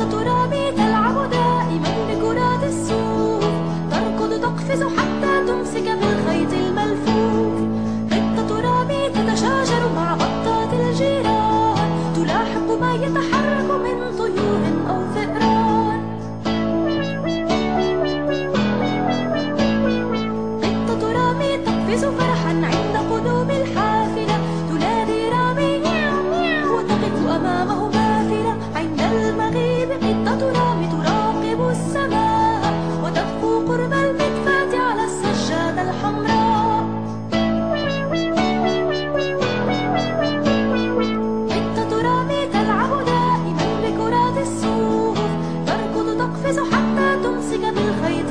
كترابي تلعب دائما بكرات السوق تركض تقفز حتى تمسك بالخيط الملفوف. تتشاجر مع الجيران تلاحق ما يتحرك من طيور أو تقفز فرحا عند قدوم الحياة قرب المدفاة على السجادة الحمراء. بنت تلعب دائما بكرات تركض تقفز حتى تمسك بالخيط